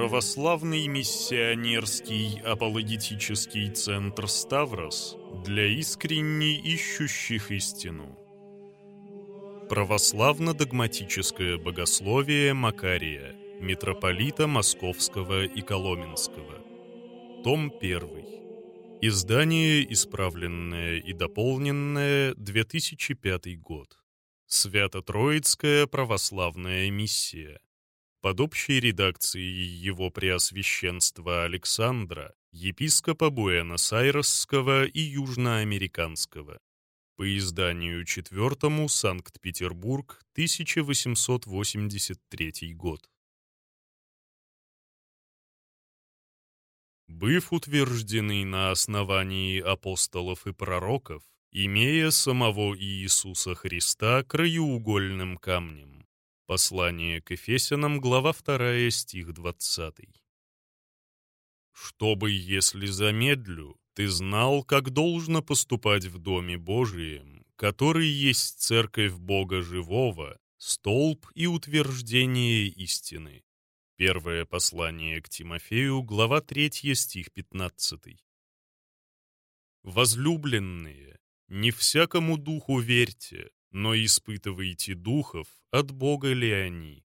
Православный миссионерский апологетический центр «Ставрос» для искренне ищущих истину. Православно-догматическое богословие Макария, митрополита Московского и Коломенского. Том 1. Издание исправленное и дополненное, 2005 год. Свято-Троицкая православная миссия. Под общей редакцией его преосвященства Александра, епископа Буэнос-Айресского и Южноамериканского. По изданию четвертому Санкт-Петербург, 1883 год. Быв утвержденный на основании апостолов и пророков, имея самого Иисуса Христа краеугольным камнем. Послание к Ефесянам, глава 2, стих 20. «Чтобы, если замедлю, ты знал, как должно поступать в Доме Божием, который есть церковь Бога Живого, столб и утверждение истины». Первое послание к Тимофею, глава 3, стих 15. «Возлюбленные, не всякому духу верьте, но испытывайте духов, от Бога ли они.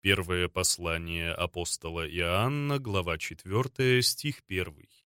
Первое послание апостола Иоанна, глава 4, стих 1.